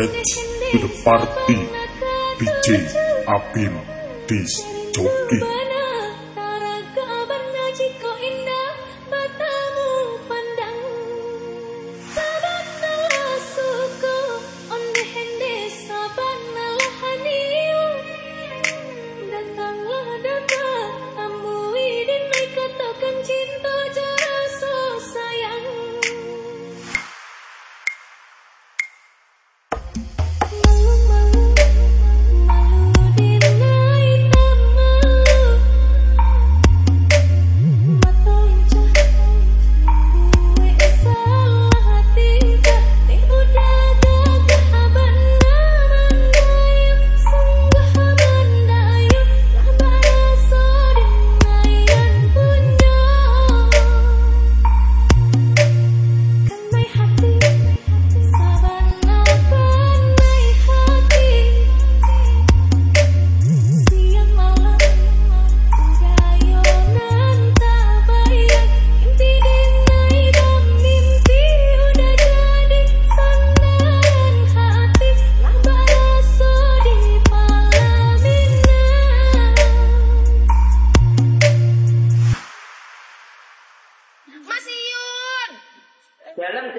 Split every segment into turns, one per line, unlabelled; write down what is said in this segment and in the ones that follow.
Let's to the party. DJ Abim Dis Joki.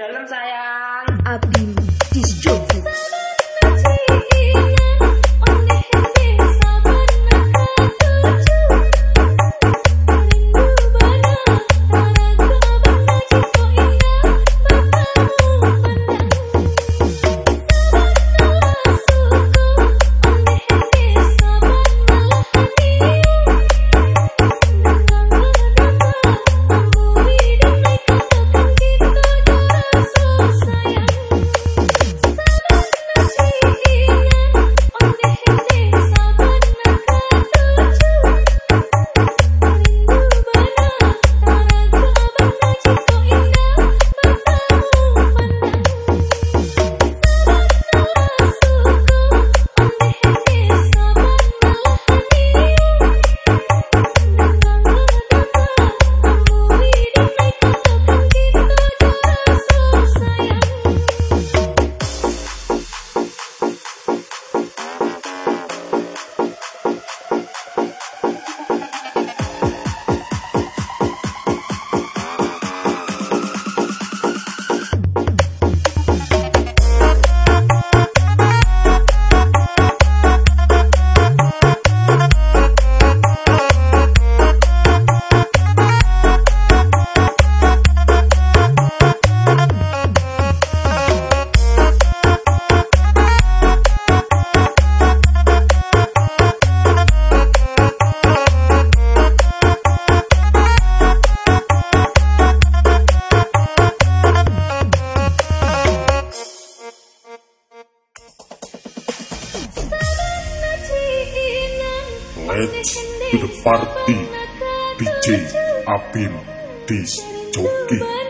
dalam saya To the party. DJ Abim Dis Joki.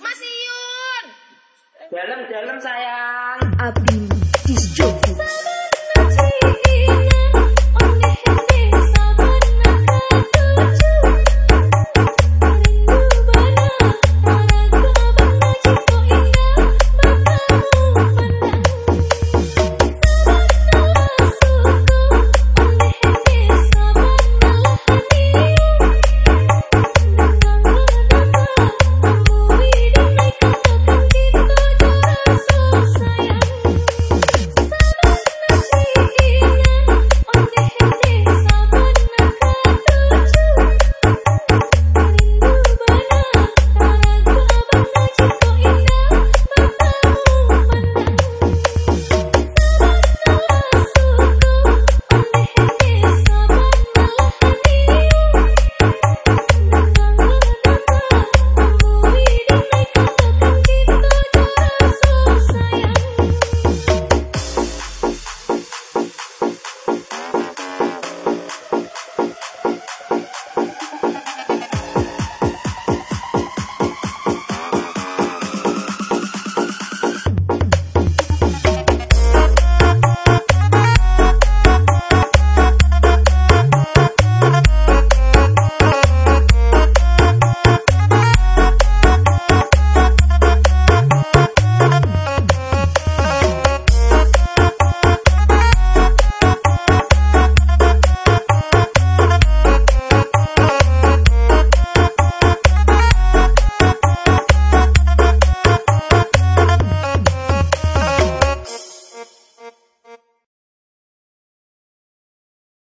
Mas Iyun. Dalam-dalam sayang.
Abdi Jogja.